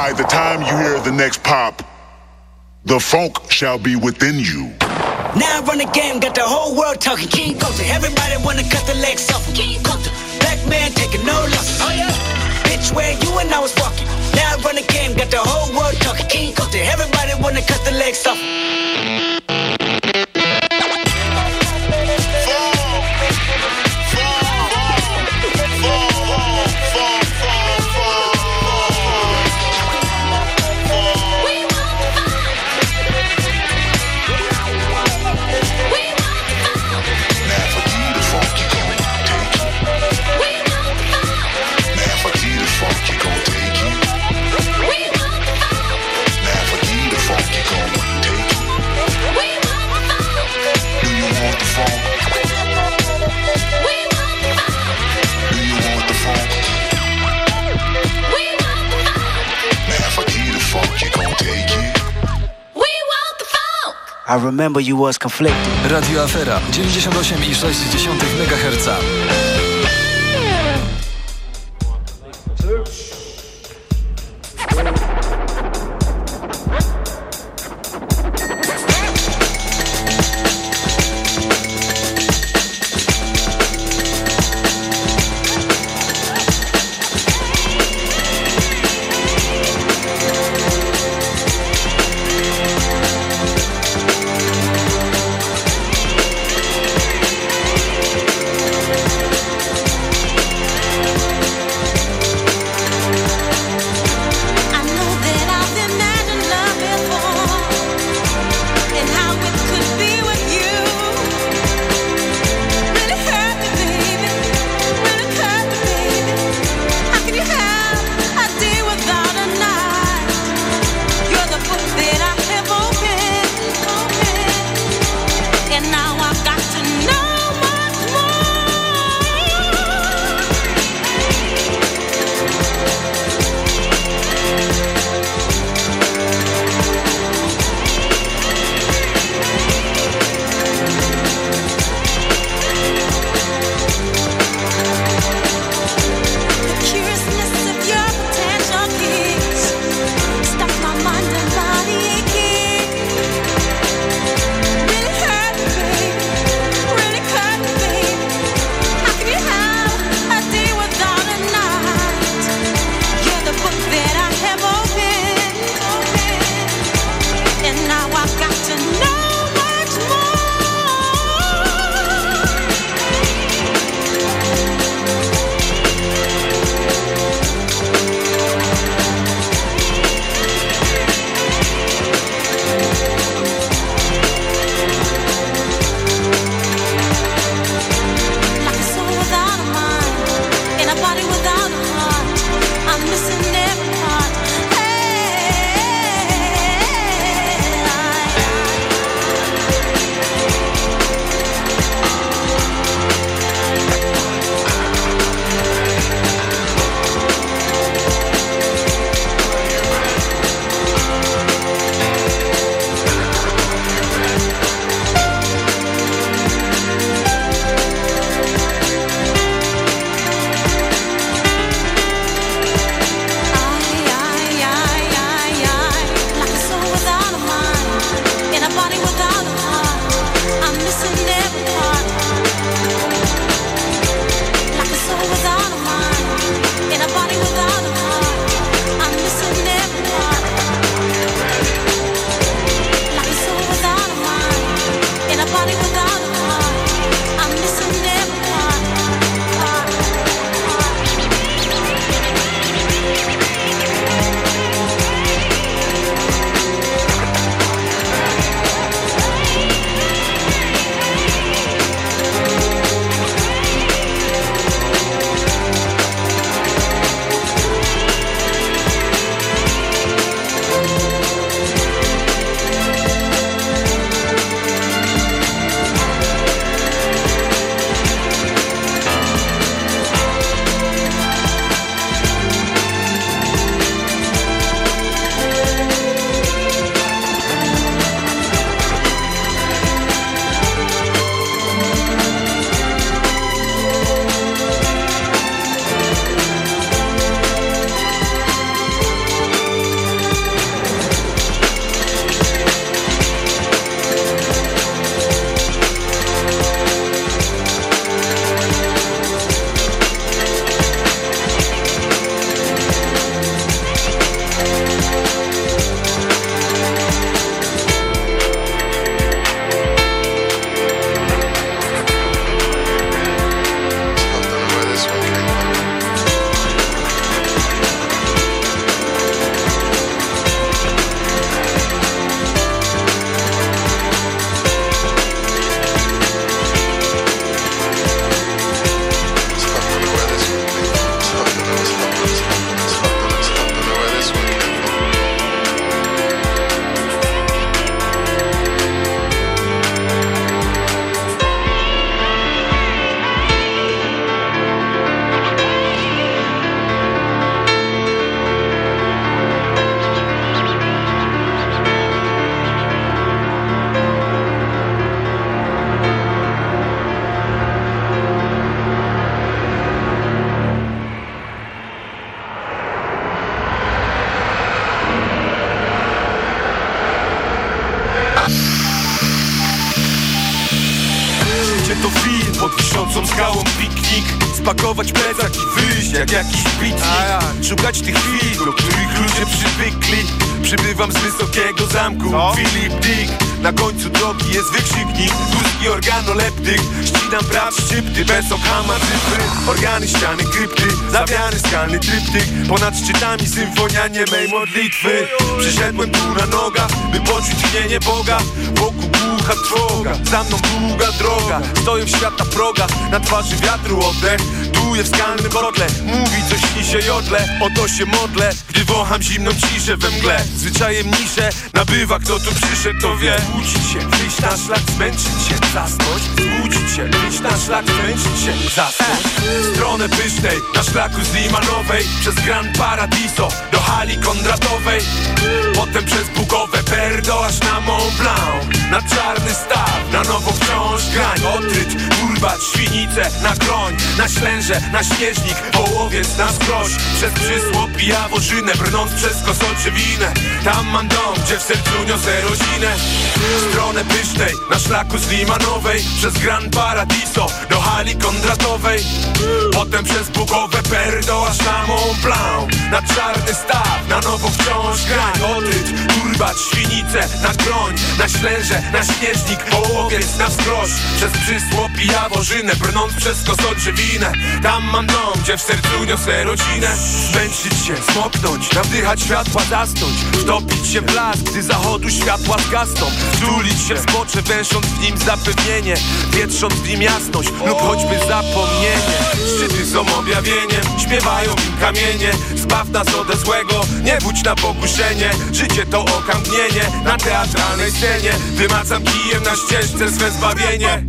by the time you hear the next pop, the funk shall be within you. Now I run the game, got the whole world talking King Kunta. Everybody wanna cut the legs off. King Kunta, black man taking no losses. Oh yeah, bitch, where you and I was walking. Now I run the game, got the whole world talking King Kunta. Everybody wanna cut the legs off. I remember you was conflicted. Radio Afera 98,6 MHz. Tryptyk Ponad szczytami symfonia niemej modlitwy. Przyszedłem tu na nogach By poczuć tchnienie Boga. Wokół głucha trwoga Za mną długa droga. Stoję w świata proga Na twarzy wiatru oddech Duję w skalnym Mówi coś śni się jodle O to się modlę Gdy wącham zimną ciszę we mgle. Zwyczajem niszę Nabywa kto tu przyszedł to wie. Uczyć się, wyjść na szlak, zmęczyć się, zasnąć. Zbudzić się, wyjść na szlak, zmęczyć się, zasnąć. W stronę pysznej, na szlaku z Limanowej. Przez Gran Paradiso do hali kondratowej. Potem przez Bukowe Perdo aż na Mont Blanc Na czarny staw, na nowo wciąż grań. Otryt, kurbat, świnice, na kroń Na ślęże, na śnieżnik, wołowiec, na skroś. Przez przysłop i jaworzynę, brnąc przez kosoczewinę Tam mam dom, gdzie w sercu niosę rodzinę. W stronę pysznej, na szlaku z Limanowej. Przez Gran Paradiso do hali kondratowej. Potem przez Bukowe Perdo aż na Mont Na czarny staw, na nowo wciąż grań. Odryt, turbat, świnice, na kroń Na ślęże, na śnieżnik, wołowiec, na wskroś. Przez przysłop i jaworzynę, brnąc przez kosodrzewinę Tam mam dom, gdzie w sercu niosę rodzinę. Zmęczyć się, smoknąć, nawdychać światła, zasnąć. Wtopić się w las, gdy zachodu światła zgasną. Wtulić się w zbocze, węsząc w nim zapewnienie. Wietrząc w nim jasność lub choćby zapomnienie. Szczyty są objawieniem, śpiewają im kamienie Zbaw nas ode złego, nie budź na pokuszenie Życie to okamgnienie. Na teatralnej scenie Wymacam kijem na ścieżce swe zbawienie.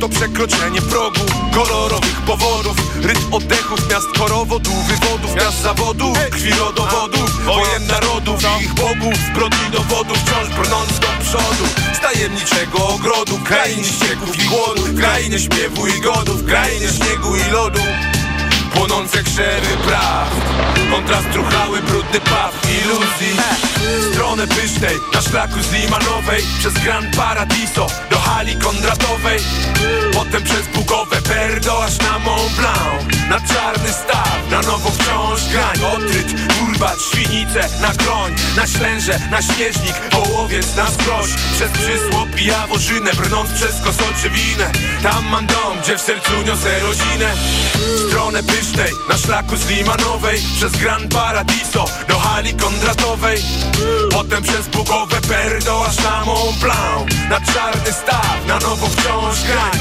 To przekroczenie progu kolorowych powodów. Rytm oddechów miast chorowodu, wywodów miast zawodów Krwi rodowodów, wojen narodów i ich bogów Zbrodni dowodów, wciąż brnąc do przodu. Z tajemniczego ogrodu, krainy ścieków i głodu Krainy śpiewu i godów, krainy śniegu i lodu Płonące krzewy praw. Kontrast truchały, brudny paw iluzji. W stronę pysznej, na szlaku z Limanowej Przez Gran Paradiso do hali kondratowej. Potem przez Bukowe Perdo aż na Mont Blanc. Na czarny staw, na nowo wciąż grań. Otryt, turbat, świnice, na kroń Na ślęże, na śnieżnik, wołowiec, na skroś Przez przysłop i jaworzynę, brnąc przez kosoczewinę Tam mam dom, gdzie w sercu niosę rodzinę. W stronę pysznej, na szlaku z Limanowej Przez Gran Paradiso do hali kondratowej. Potem przez Bukowe Perdo aż na Mont Blanc Na czarny staw, na nowo wciąż grań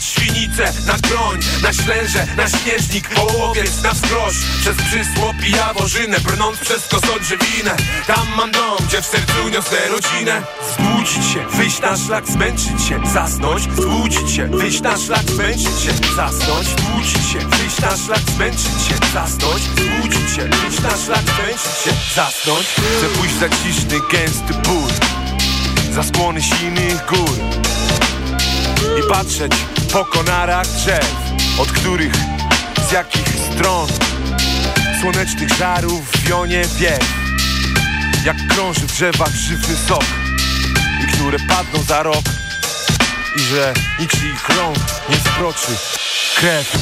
Świnice, na kroń Na ślęże, na śnieżnik, wołowiec, na wskroś. Przez przysłop i jaworzynę, brnąc przez kosodrzewinę Tam mam dom, gdzie w sercu niosę rodzinę. Zbudzić się, wyjść na szlak, zmęczyć się, zasnąć. Zbudzić się, wyjść na szlak, zmęczyć się, zasnąć. Zbudzić się, wyjść na szlak, zmęczyć się, zasnąć. Zbudzić się, wyjść na szlak, zmęczyć się, zasnąć. Chcę pójść za ciszny, gęsty ból Za skłony silnych gór I patrzeć po konarach drzew Od których, z jakich stron Słonecznych żarów wionie wiew Jak krąży w drzewach żywy sok I które padną za rok I że niczych rąk nie sproczy. Krew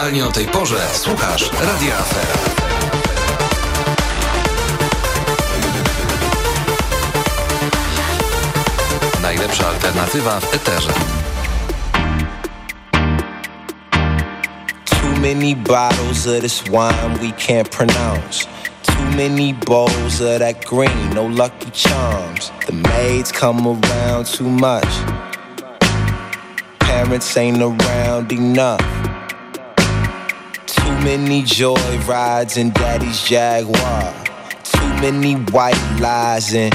aktualnie o tej porze słuchasz Radia Afera. Najlepsza alternatywa w eterze. Too many bottles of this wine we can't pronounce. Too many bowls of that green, no lucky charms. The maids come around too much. Parents ain't around enough. Too many joy rides in daddy's Jaguar. Too many white lies and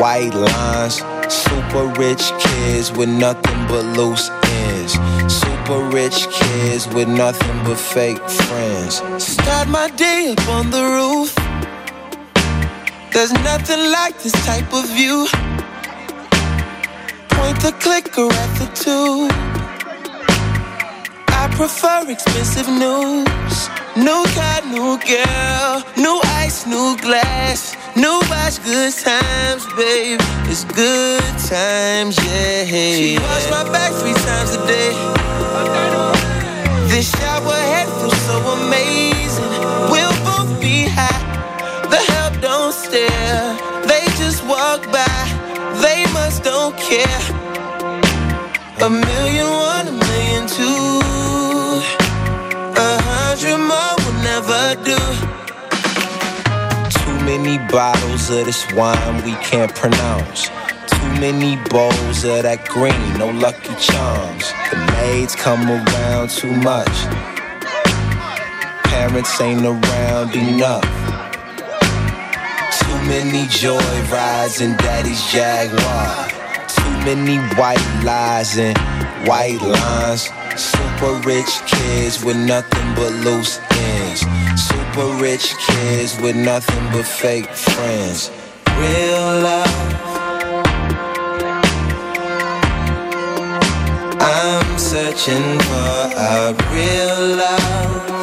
white lines. Super rich kids with nothing but loose ends. Super rich kids with nothing but fake friends. Start my day up on the roof. There's nothing like this type of view. Point the clicker at the tube. Prefer expensive news. New car, new girl, new ice, new glass, new watch, good times, babe. It's good times, yeah. She wash my back three times a day. This shower head feels so amazing. We'll both be high. The help don't stare. They just walk by. They must don't care. A million many bottles of this wine we can't pronounce. Too many bowls of that green, no lucky charms. The maids come around too much. Parents ain't around enough. Too many joy rides in daddy's Jaguar. Too many white lies and white lines. Super rich kids with nothing but loose ends. Super rich kids with nothing but fake friends. Real love. I'm searching for a real love.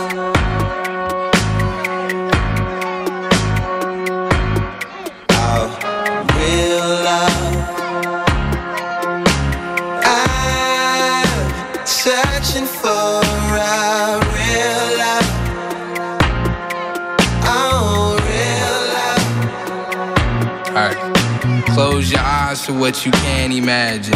To what you can't imagine.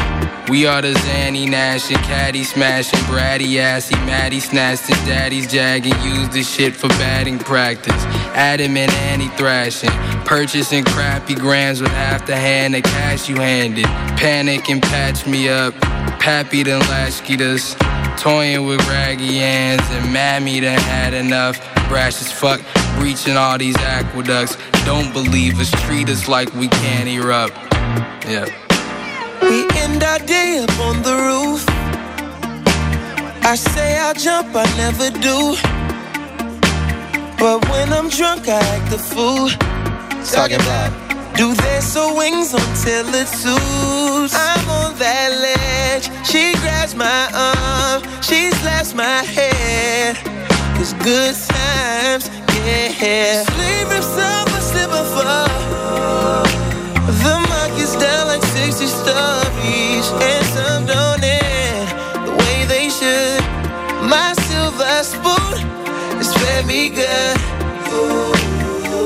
We are the Zanny Nash and Caddy smashing, Bratty assy, Maddie snatched his daddy's jag and used the shit for batting practice. Adam and Annie thrashing, purchasing crappy grams with half the hand of cash you handed. Panic and patch me up, Pappy done latchkeyed us. Toying with raggy hands and Mammy done had enough. Brash as fuck, breaching all these aqueducts. Don't believe us, treat us like we can't erupt. Yeah. We end our day up on the roof. I say I'll jump, I never do. But when I'm drunk, I act a fool. Talking about do their so wings until it suits. I'm on that ledge. She grabs my arm, she slaps my head. It's good times, yeah. Sleep if someone slip and 60 stories, and some don't end the way they should. My silver spoon is fed me good.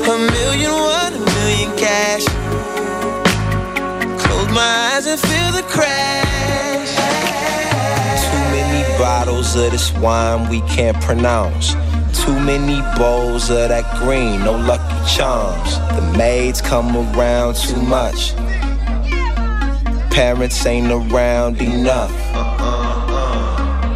A million, one, a million cash. Close my eyes and feel the crash. Too many bottles of this wine we can't pronounce. Too many bowls of that green, no lucky charms. The maids come around too much. Parents ain't around enough.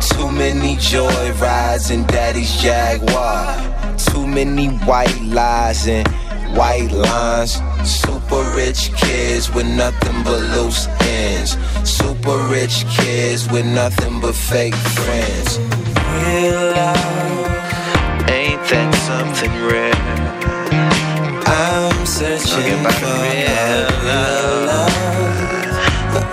Too many joy rides in daddy's Jaguar. Too many white lies and white lines. Super rich kids with nothing but loose ends. Super rich kids with nothing but fake friends. Real love, ain't that something rare? I'm searching for real love. Real love,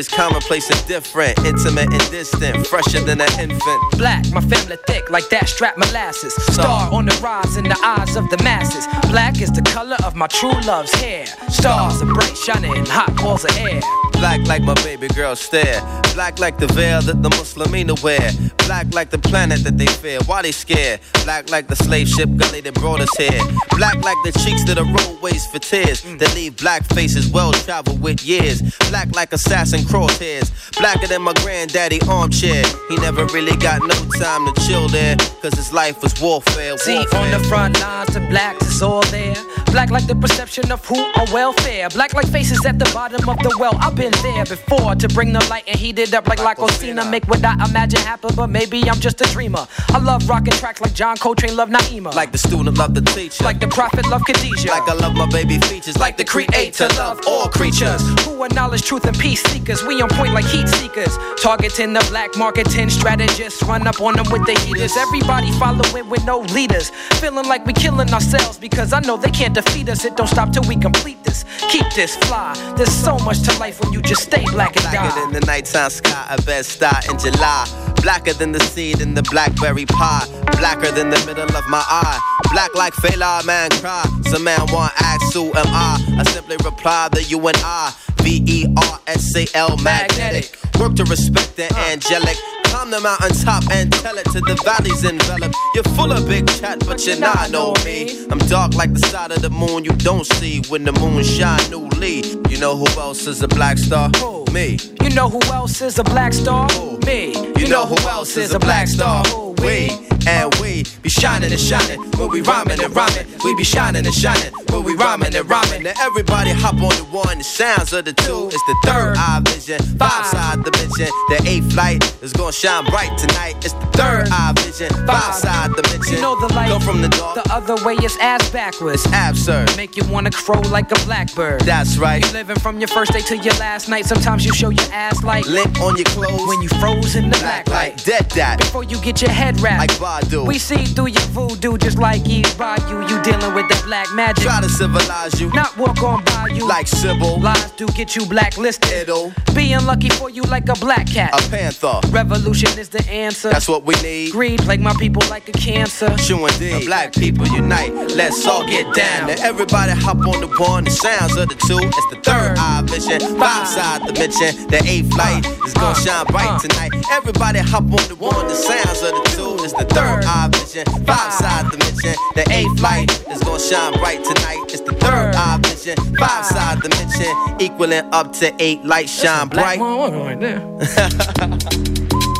is commonplace and different, intimate and distant, fresher than an infant. Black, my family thick like that strap molasses. Star on the rise in the eyes of the masses. Black is the color of my true love's hair. Stars are bright, shining, hot balls of air. Black like my baby girl stare. Black like the veil that the Muslimina wear. Black like the planet that they fear. Why they scared? Black like the slave ship gully that brought us here. Black like the cheeks that are roadways for tears. Mm. That leave black faces well traveled with years. Black like assassin crosshairs. Blacker than my granddaddy armchair. He never really got no time to chill there. Cause his life was warfare. warfare. See, on the front lines, the blacks is all there. Black like the perception of who are welfare. Black like faces at the bottom of the well. I've been there before to bring the light and heat it up like Lacosina. Make what I imagine happen, but maybe I'm just a dreamer. I love rocking tracks like John Coltrane love Naima. Like the student love the teacher. Like the prophet love Khadijah. Like I love my baby features. Like the creator love all creatures. Who are knowledge, truth, and peace seekers. We on point like heat seekers. Targeting the black marketing strategists. Run up on them with the heaters. Everybody following with no leaders. Feeling like we killing ourselves because I know they can't defeat us. It don't stop till we complete this. Keep this fly. There's so much to life when you just stay black and Blacker die. than the nighttime sky, a Bed-Stuy in July. Blacker than the seed in the blackberry pie. Blacker than the middle of my eye. Black like Fela man cry. Some man want ask who am I? I simply reply that you and I. V E R S A L magnetic. Work to respect the uh. angelic. Climb the mountain top and tell it to the valleys enveloped. You're full of big chat, but you're not know me. I'm dark like the side of the moon you don't see when the moon shine newly. You know who else is a black star? Who? Me. You know who else is a black star? Me. You know who else is a black star? We and we be shining and shining when we rhyming and rhyming. We be shining and shining when we rhyming and rhyming. Now everybody hop on the one, the sounds of the two. It's the third eye vision, five side dimension. The eighth light is gonna shine bright tonight. It's the third eye vision, five side dimension. You know the light. Go from the dark, The other way is ass backwards. absurd. Make you wanna crow like a blackbird. That's right. You living from your first day to your last night. Sometimes you show your ass like Lint on your clothes when you froze in the black black light. dead that. Before you get your head wrapped. Like Badu. We see through your voodoo just like Eve by you. You dealing with the black magic. Try to civilize you Not walk on by you. like Sybil, Lies do get you blacklisted. It'll Being lucky for you like a black cat. a panther. Revolution is the answer. That's what we need. Greed plague my people like a cancer. True indeed. Black people unite. Let's all get down. Now everybody hop on the one. The sounds of the two. It's the third eye vision. Five side dimension. The eighth light is gonna shine bright tonight. Everybody hop on the one. The sounds of the two. It's the third eye vision. Five side dimension. The eighth light is gonna shine bright tonight. It's the third eye vision. Five side dimension. Equaling up to eight lights shine Black bright. one right there.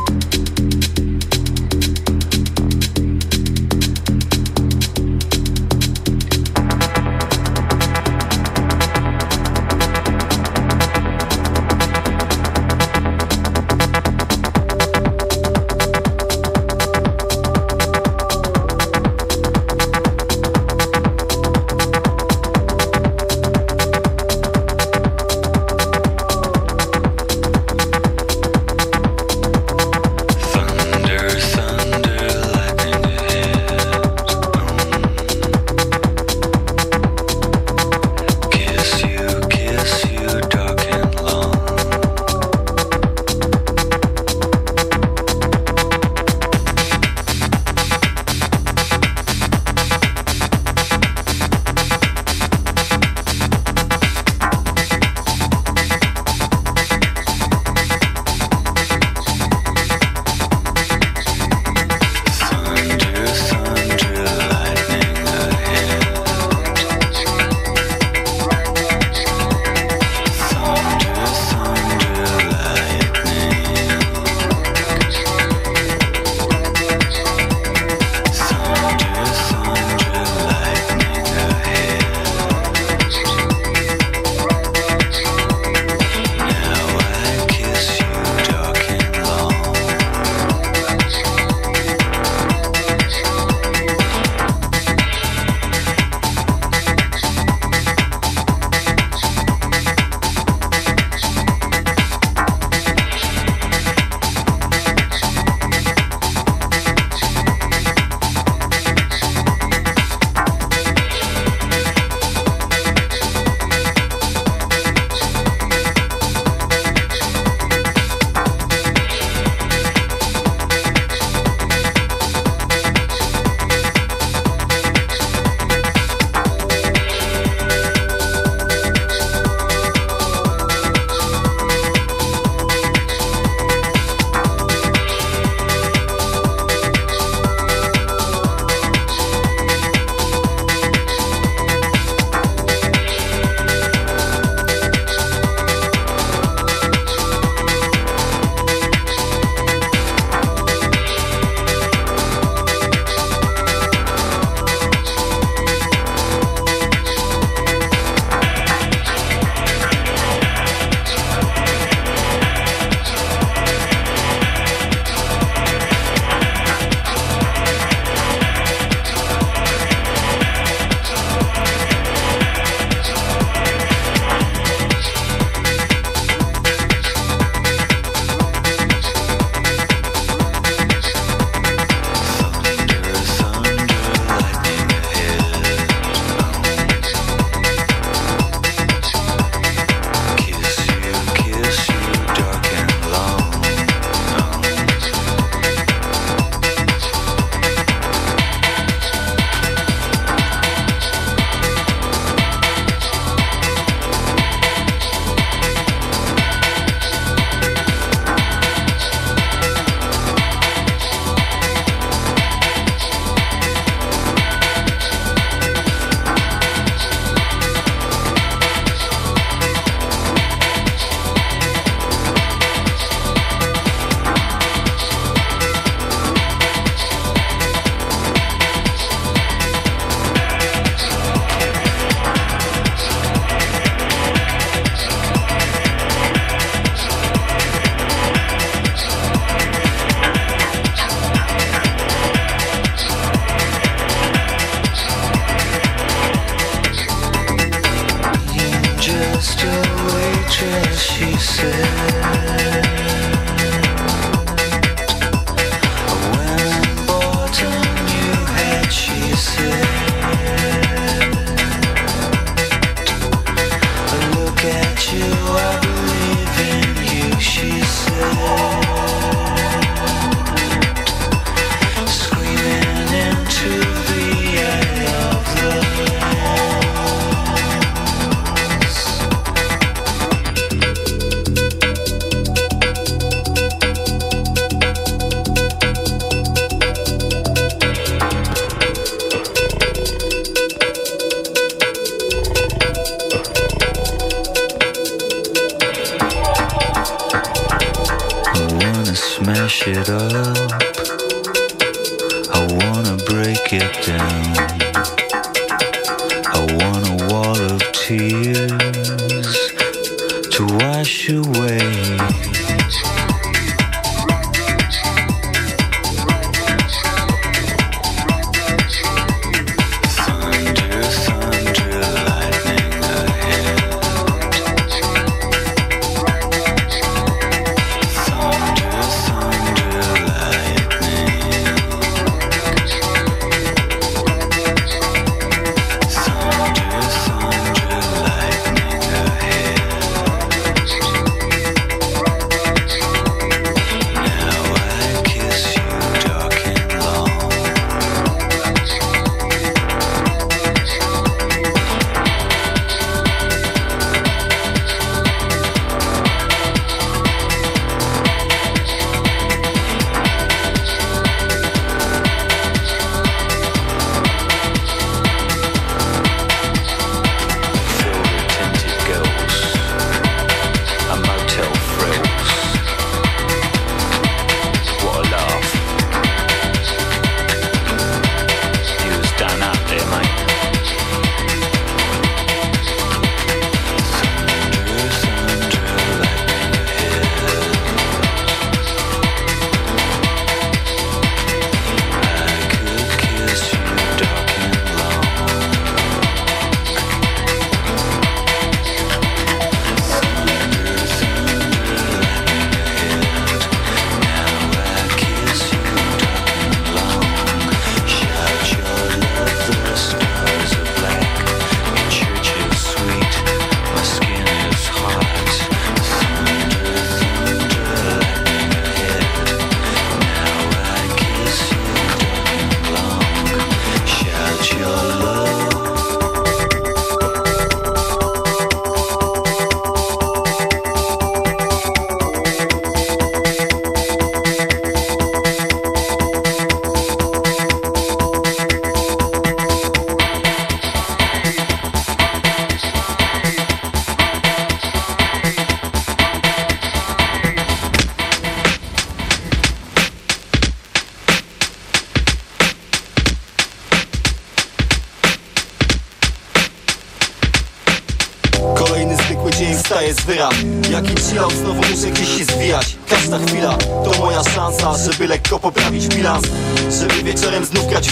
smash it up. I wanna break it down.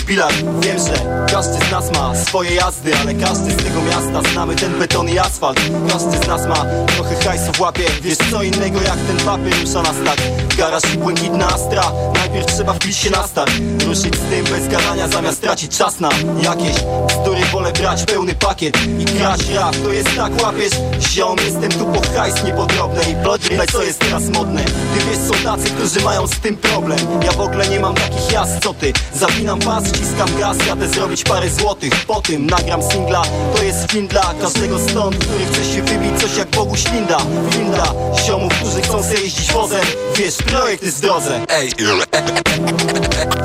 Wiem, że każdy z nas ma swoje jazdy Ale każdy z tego miasta znamy ten beton i asfalt. Każdy z nas ma trochę hajsu w łapie Wiesz co innego jak ten papier rusza nas tak Garaż i błękitna astra Najpierw trzeba wbić się na start. Ruszyć z tym bez gadania zamiast tracić czas na jakieś bzdury Wolę brać pełny pakiet i grać rap. To jest tak łapiesz Ziom, jestem tu po hajs niepodrobny I plotry, co jest teraz modne. Ty wiesz, są tacy, którzy mają z tym problem. Ja w ogóle nie mam takich jazd, co ty. Zapinam pas, wciskam gaz, jadę zrobić parę złotych. Po tym nagram singla, to jest film dla każdego stąd Który chce się wybić coś jak ślinda dla ziomów, którzy chcą sobie jeździć wozem Wiesz, projekt jest w drodze. Ej,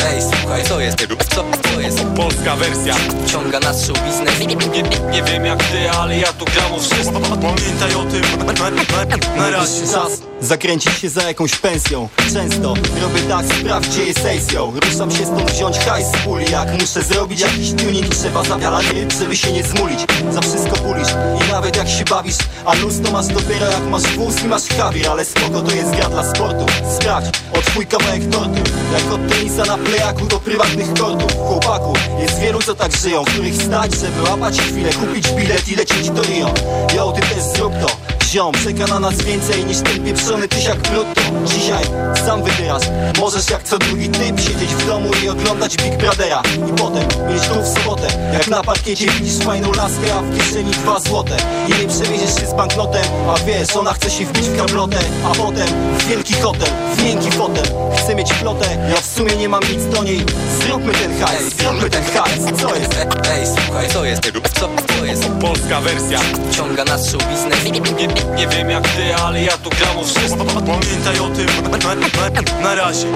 ej, słuchaj, co jest? Co, co jest? Polska wersja. Ciąga nas show biznes. Nie, nie, nie wiem jak ty, ale ja tu gram o wszystko Pamiętaj o tym. Na, na, na, na razie. Czas zakręcić się za jakąś pensją. Często robię tak, sprawdź gdzie jest sesją. Ruszam się stąd wziąć hajs z puli. Jak muszę zrobić jakiś tuning Trzeba zawialać ryb, żeby się nie zmulić. Za wszystko bulisz i nawet jak się bawisz A luz to masz dopiero jak masz wóz i masz kawir. Ale spoko to jest gra dla sportu. Sprawdź, od twój kawałek tortu. Jak od tenisa na plejaku do prywatnych kortów Chłopaku, jest wielu co tak żyją Których stać, żeby łapać chwilę Kupić bilet i lecieć do Rio. Yo, ty też zrób to ziom Czeka na nas więcej niż ten pieprzony tysiak brutto Dzisiaj sam wybierasz. Możesz jak co drugi typ siedzieć w domu i oglądać Big Brothera. I potem mieć tu w sobotę Jak na parkiecie widzisz fajną laskę, a w kieszeni dwa złote. I nie przewieziesz się z banknotem A wiesz, ona chce się wbić w kablotę. A potem w wielki hotel, w miękki fotel. Chce mieć flotę, ja w sumie nie mam nic do niej. Zróbmy ten hajs, zróbmy ten hajs. Co jest? Ej, słuchaj, co jest? Co, co jest? Polska wersja. Ciąga nas show biznes nie, wiem jak ty, ale ja tu gram o wszystko. Pamiętaj o tym, na razie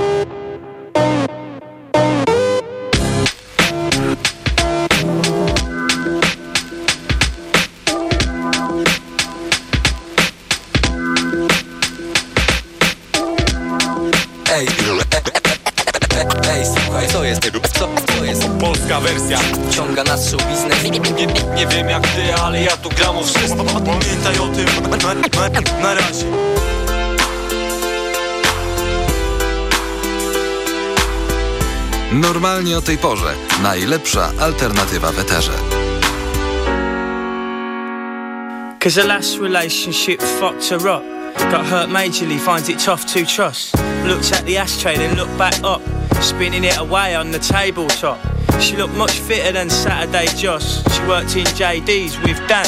ej, słuchaj, co jest? Co, co jest? Polska wersja Ciąga nas show biznes nie, nie, nie wiem jak ty, ale ja tu gram o wszystko Pamiętaj o tym, na, na, na razie Normalnie o tej porze. Najlepsza alternatywa w eterze. Cause the last relationship fucked her up. Got hurt majorly, finds it tough to trust. Looked at the ashtray, then looked back up. Spinning it away on the tabletop. She looked much fitter than Saturday Joss. She worked in JD's with Dan.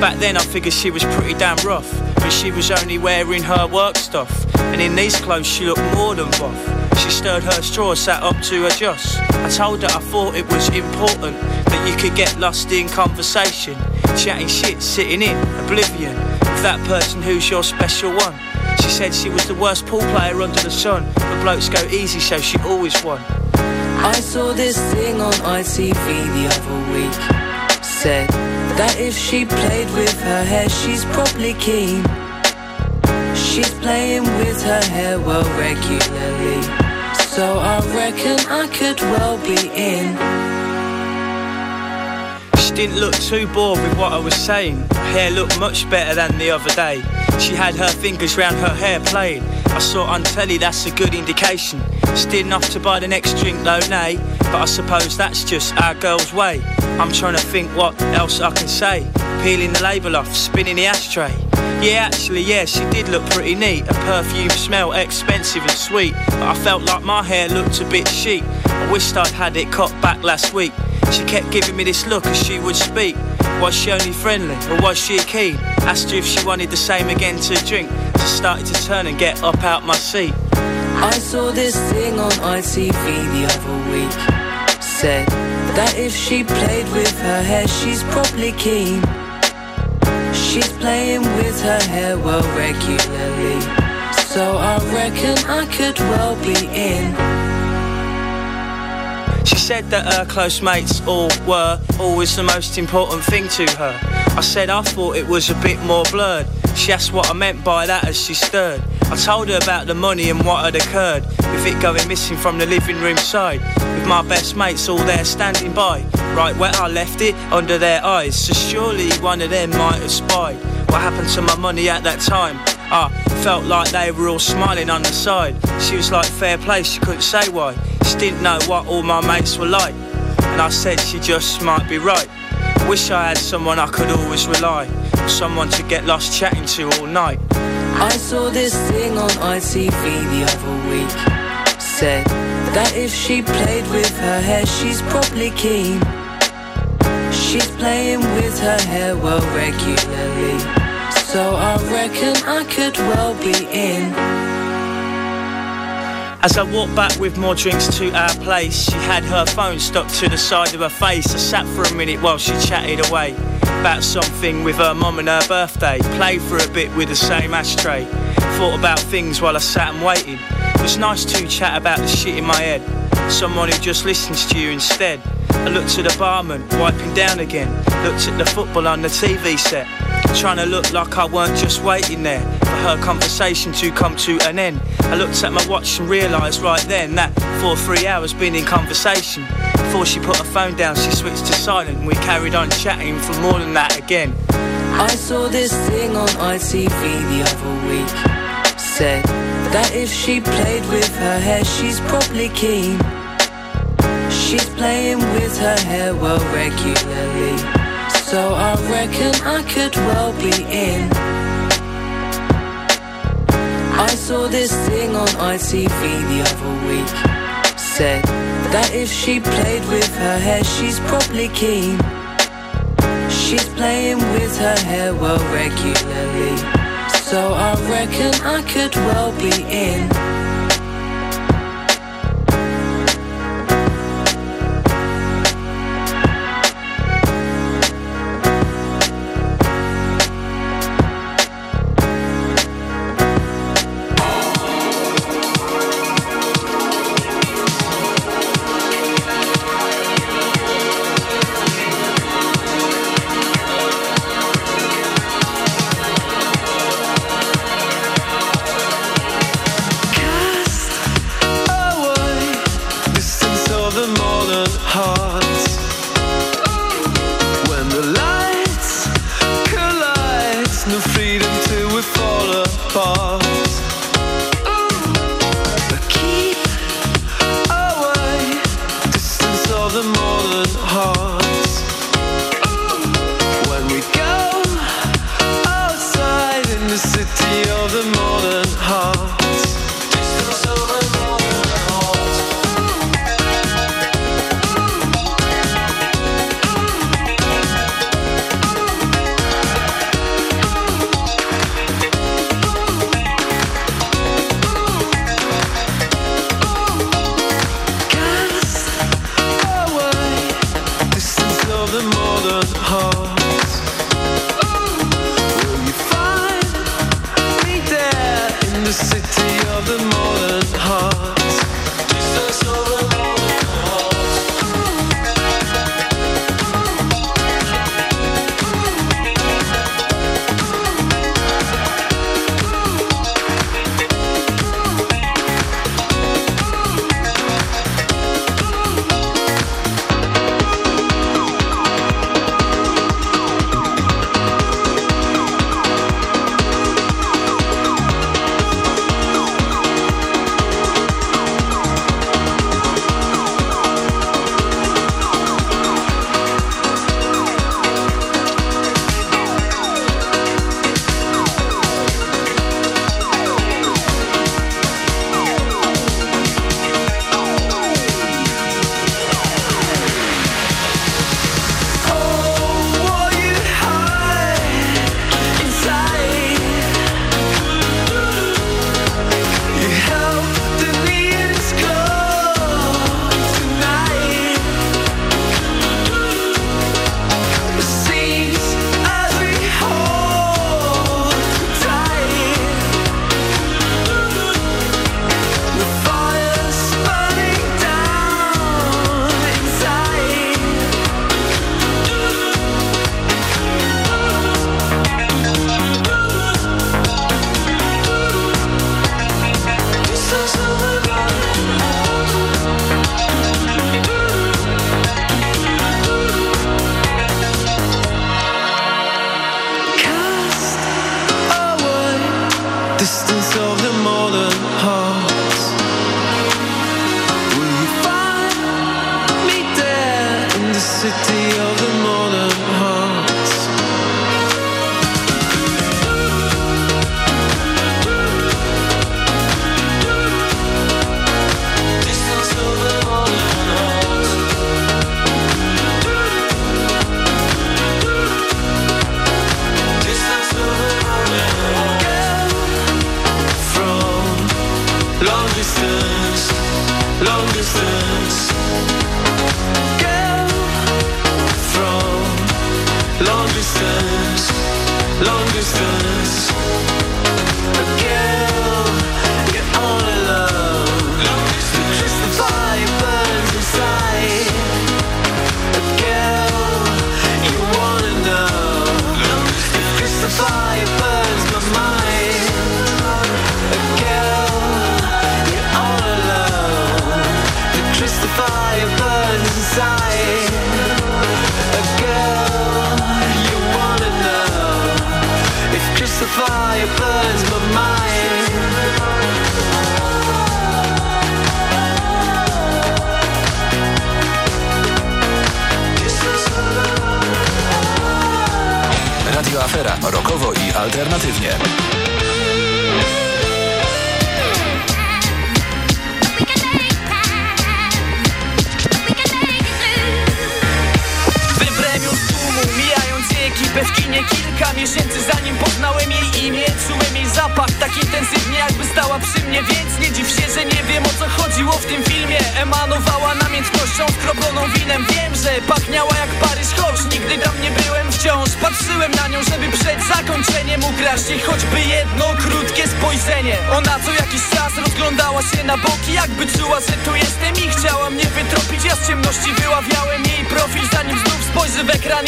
Back then I figured she was pretty damn rough. But she was only wearing her work stuff. And in these clothes she looked more than buff. She stirred her straw, sat up to her adjust. I told her I thought it was important that you could get lost in conversation. Chatting shit, sitting in oblivion with that person who's your special one. She said she was the worst pool player under the sun, but blokes go easy, so she always won. I saw this thing on ITV the other week. Said that if she played with her hair, she's probably keen. She's playing with her hair well regularly. So I reckon I could well be in. She didn't look too bored with what I was saying. Hair looked much better than the other day. She had her fingers round her hair playing. I saw on telly that's a good indication. Still enough to buy the next drink though, nay. But I suppose that's just our girl's way. I'm trying to think what else I can say. Peeling the label off, spinning the ashtray. Yeah, actually, yeah, she did look pretty neat. Her perfume smelled expensive and sweet. But I felt like my hair looked a bit chic. I wished I'd had it cut back last week. She kept giving me this look as she would speak. Was she only friendly or was she keen? Asked her if she wanted the same again to drink. So started to turn and get up out my seat. I saw this thing on ITV the other week. Said that if she played with her hair, she's probably keen. She's playing with her hair well regularly. So I reckon I could well be in. Said that her close mates all were always the most important thing to her. I said I thought it was a bit more blurred. She asked what I meant by that as she stirred. I told her about the money and what had occurred, with it going missing from the living room side, with my best mates all there standing by, right where I left it, under their eyes. So surely one of them might have spied what happened to my money at that time. I felt like they were all smiling on the side. She was like fair play, she couldn't say why. She didn't know what all my mates were like. And I said she just might be right. Wish I had someone I could always rely someone to get lost chatting to all night. I saw this thing on ITV the other week. Said that if she played with her hair, she's probably keen. She's playing with her hair well regularly. So I reckon I could well be in. As I walked back with more drinks to our place, she had her phone stuck to the side of her face. I sat for a minute while she chatted away about something with her mum and her birthday. Played for a bit with the same ashtray. Thought about things while I sat and waited. It was nice to chat about the shit in my head. Someone who just listens to you instead. I looked at the barman, wiping down again. Looked at the football on the TV set. Trying to look like I weren't just waiting there her conversation to come to an end. I looked at my watch and realised right then that for three hours been in conversation. Before she put her phone down, she switched to silent and we carried on chatting for more than that again. I saw this thing on ITV the other week. Said that if she played with her hair, she's probably keen. She's playing with her hair well regularly. So I reckon I could well be in. I saw this thing on ITV the other week. Said that if she played with her hair, she's probably keen. She's playing with her hair well regularly. So I reckon I could well be in.